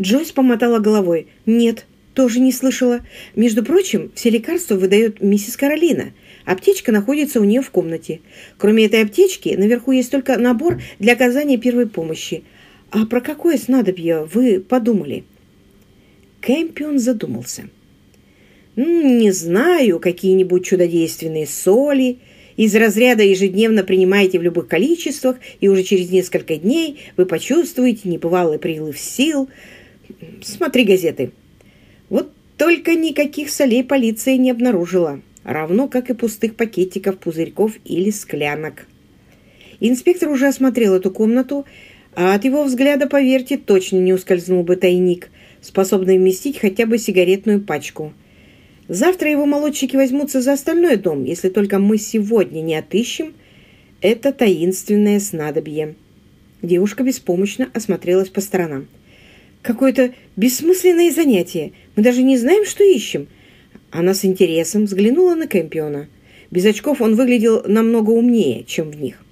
Джойс помотала головой. «Нет, тоже не слышала. Между прочим, все лекарства выдает миссис Каролина. Аптечка находится у нее в комнате. Кроме этой аптечки, наверху есть только набор для оказания первой помощи. А про какое снадобье вы подумали?» Кэмпион задумался. «Не знаю, какие-нибудь чудодейственные соли. Из разряда ежедневно принимаете в любых количествах, и уже через несколько дней вы почувствуете небывалый прилив сил. Смотри газеты». Вот только никаких солей полиция не обнаружила, равно как и пустых пакетиков, пузырьков или склянок. Инспектор уже осмотрел эту комнату, а от его взгляда, поверьте, точно не ускользнул бы тайник, способный вместить хотя бы сигаретную пачку. Завтра его молодчики возьмутся за остальной дом, если только мы сегодня не отыщем это таинственное снадобье. Девушка беспомощно осмотрелась по сторонам. Какое-то бессмысленное занятие. Мы даже не знаем, что ищем. Она с интересом взглянула на Кэмпиона. Без очков он выглядел намного умнее, чем в них.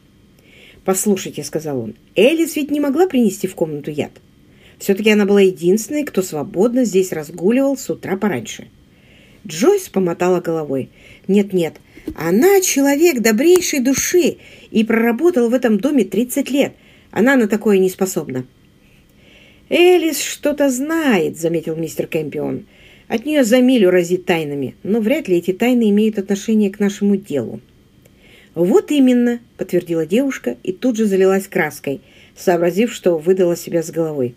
«Послушайте», — сказал он, — «Элис ведь не могла принести в комнату яд. Все-таки она была единственной, кто свободно здесь разгуливал с утра пораньше». Джойс помотала головой. «Нет-нет, она человек добрейшей души и проработала в этом доме 30 лет. Она на такое не способна». «Элис что-то знает», — заметил мистер Кэмпион. «От нее за милю разит тайнами, но вряд ли эти тайны имеют отношение к нашему делу». «Вот именно», — подтвердила девушка и тут же залилась краской, сообразив, что выдала себя с головой.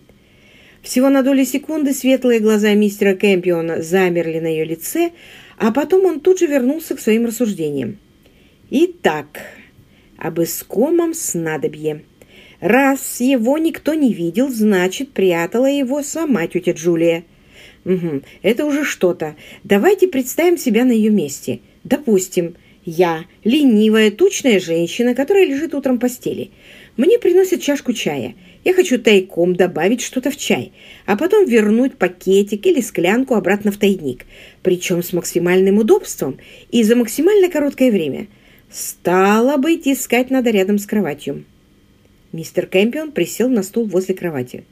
Всего на долю секунды светлые глаза мистера Кэмпиона замерли на ее лице, а потом он тут же вернулся к своим рассуждениям. «Итак, об искомом снадобье». Раз его никто не видел, значит, прятала его сама тетя Джулия. Угу, это уже что-то. Давайте представим себя на ее месте. Допустим, я ленивая, тучная женщина, которая лежит утром в постели. Мне приносят чашку чая. Я хочу тайком добавить что-то в чай, а потом вернуть пакетик или склянку обратно в тайник, причем с максимальным удобством и за максимально короткое время. Стало быть, искать надо рядом с кроватью. Мистер Кэмпион присел на стул возле кровати.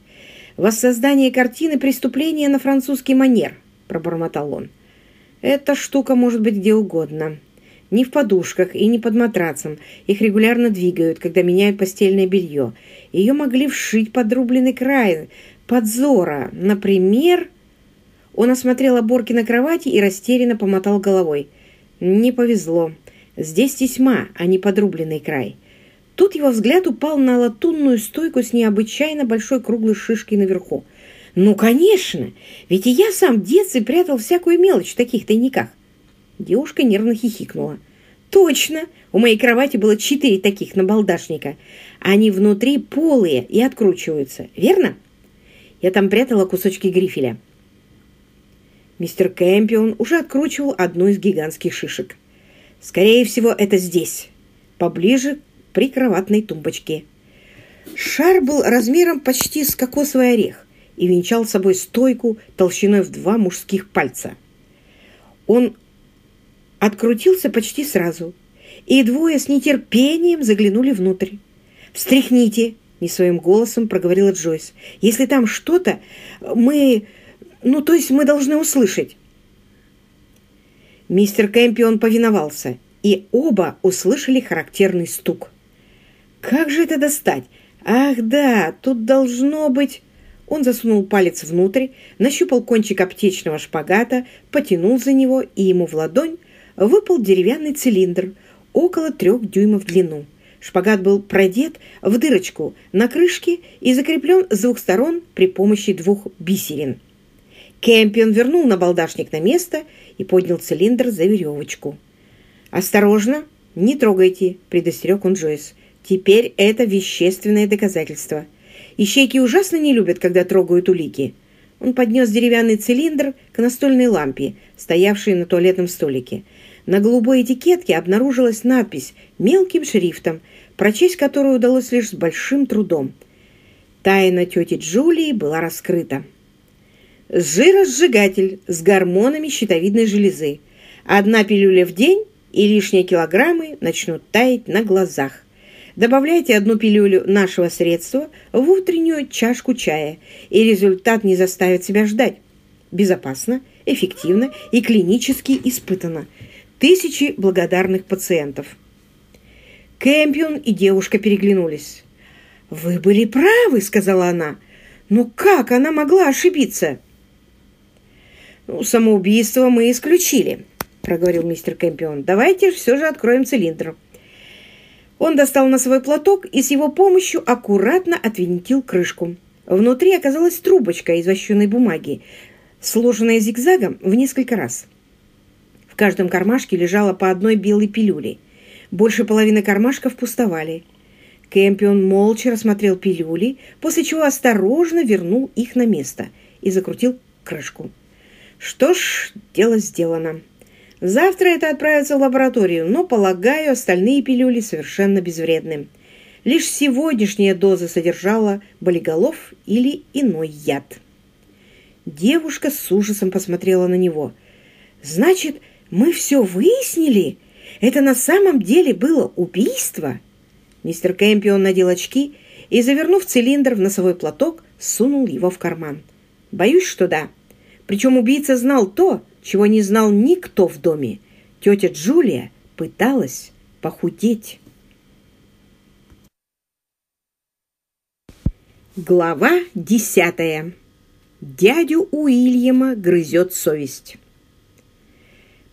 «Воссоздание картины преступления на французский манер», — пробормотал он. «Эта штука может быть где угодно. Не в подушках и не под матрацем. Их регулярно двигают, когда меняют постельное белье. Ее могли вшить подрубленный край подзора. Например...» Он осмотрел оборки на кровати и растерянно помотал головой. «Не повезло. Здесь тесьма, а не подрубленный край. Тут его взгляд упал на латунную стойку с необычайно большой круглой шишкой наверху. «Ну, конечно! Ведь и я сам в детстве прятал всякую мелочь в таких тайниках!» Девушка нервно хихикнула. «Точно! У моей кровати было четыре таких набалдашника. Они внутри полые и откручиваются, верно? Я там прятала кусочки грифеля». Мистер Кэмпион уже откручивал одну из гигантских шишек. «Скорее всего, это здесь, поближе при кроватной тумбочке. Шар был размером почти с кокосовый орех и венчал собой стойку толщиной в два мужских пальца. Он открутился почти сразу, и двое с нетерпением заглянули внутрь. «Встряхните!» — не своим голосом проговорила Джойс. «Если там что-то, мы... Ну, то есть мы должны услышать». Мистер Кэмпион повиновался, и оба услышали характерный стук. Как же это достать? Ах, да, тут должно быть... Он засунул палец внутрь, нащупал кончик аптечного шпагата, потянул за него, и ему в ладонь выпал деревянный цилиндр около трех дюймов в длину. Шпагат был продет в дырочку на крышке и закреплен с двух сторон при помощи двух бисерин. Кэмпион вернул набалдашник на место и поднял цилиндр за веревочку. «Осторожно, не трогайте», — предостерег он Джойс. Теперь это вещественное доказательство. Ищейки ужасно не любят, когда трогают улики. Он поднес деревянный цилиндр к настольной лампе, стоявшей на туалетном столике. На голубой этикетке обнаружилась надпись мелким шрифтом, прочесть которую удалось лишь с большим трудом. Тайна тети Джулии была раскрыта. Жиросжигатель с гормонами щитовидной железы. Одна пилюля в день, и лишние килограммы начнут таять на глазах. Добавляйте одну пилюлю нашего средства в утреннюю чашку чая, и результат не заставит себя ждать. Безопасно, эффективно и клинически испытано. Тысячи благодарных пациентов. Кэмпион и девушка переглянулись. «Вы были правы», — сказала она. «Но как она могла ошибиться?» «Ну, самоубийство мы исключили», — проговорил мистер Кэмпион. «Давайте все же откроем цилиндр». Он достал носовой платок и с его помощью аккуратно отвинтил крышку. Внутри оказалась трубочка из вощеной бумаги, сложенная зигзагом в несколько раз. В каждом кармашке лежало по одной белой пилюле. Больше половины кармашков пустовали. Кэмпион молча рассмотрел пилюли, после чего осторожно вернул их на место и закрутил крышку. Что ж, дело сделано. Завтра это отправится в лабораторию, но, полагаю, остальные пилюли совершенно безвредны. Лишь сегодняшняя доза содержала болиголов или иной яд. Девушка с ужасом посмотрела на него. «Значит, мы все выяснили? Это на самом деле было убийство?» Мистер Кэмпион надел очки и, завернув цилиндр в носовой платок, сунул его в карман. «Боюсь, что да. Причем убийца знал то, чего не знал никто в доме. Тетя Джулия пыталась похудеть. Глава десятая. Дядю Уильяма грызет совесть.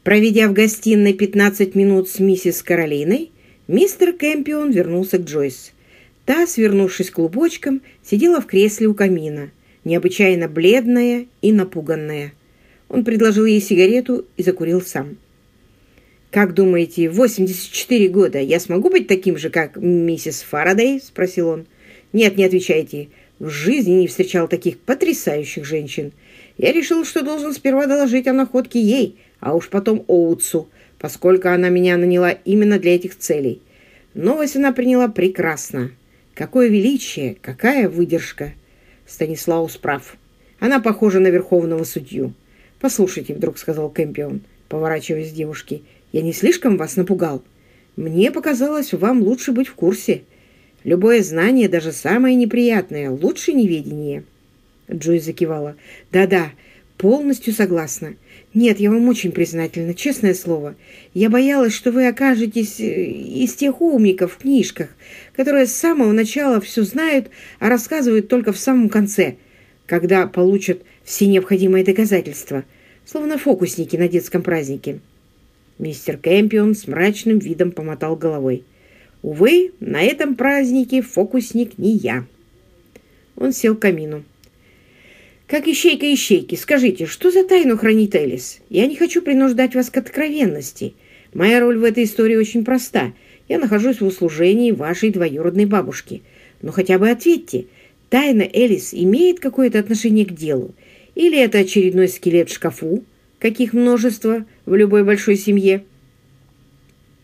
Проведя в гостиной 15 минут с миссис Каролиной, мистер Кэмпион вернулся к Джойс. Та, свернувшись клубочком, сидела в кресле у камина, необычайно бледная и напуганная. Он предложил ей сигарету и закурил сам. «Как думаете, в 84 года я смогу быть таким же, как миссис Фарадей?» – спросил он. «Нет, не отвечайте. В жизни не встречал таких потрясающих женщин. Я решил, что должен сперва доложить о находке ей, а уж потом Оутсу, поскольку она меня наняла именно для этих целей. Новость она приняла прекрасно. Какое величие, какая выдержка!» Станислаус прав. Она похожа на верховного судью. «Послушайте», — вдруг сказал Кэмпион, поворачиваясь к девушке, — «я не слишком вас напугал? Мне показалось, вам лучше быть в курсе. Любое знание, даже самое неприятное, лучше неведения». Джой закивала. «Да-да, полностью согласна. Нет, я вам очень признательна, честное слово. Я боялась, что вы окажетесь э, из тех умников в книжках, которые с самого начала все знают, а рассказывают только в самом конце, когда получат все необходимые доказательства, словно фокусники на детском празднике. Мистер Кэмпион с мрачным видом помотал головой. «Увы, на этом празднике фокусник не я». Он сел к камину. «Как ищейка ищейки, скажите, что за тайну хранит Элис? Я не хочу принуждать вас к откровенности. Моя роль в этой истории очень проста. Я нахожусь в услужении вашей двоюродной бабушки. Но хотя бы ответьте, тайна Элис имеет какое-то отношение к делу? Или это очередной скелет в шкафу, каких множество в любой большой семье?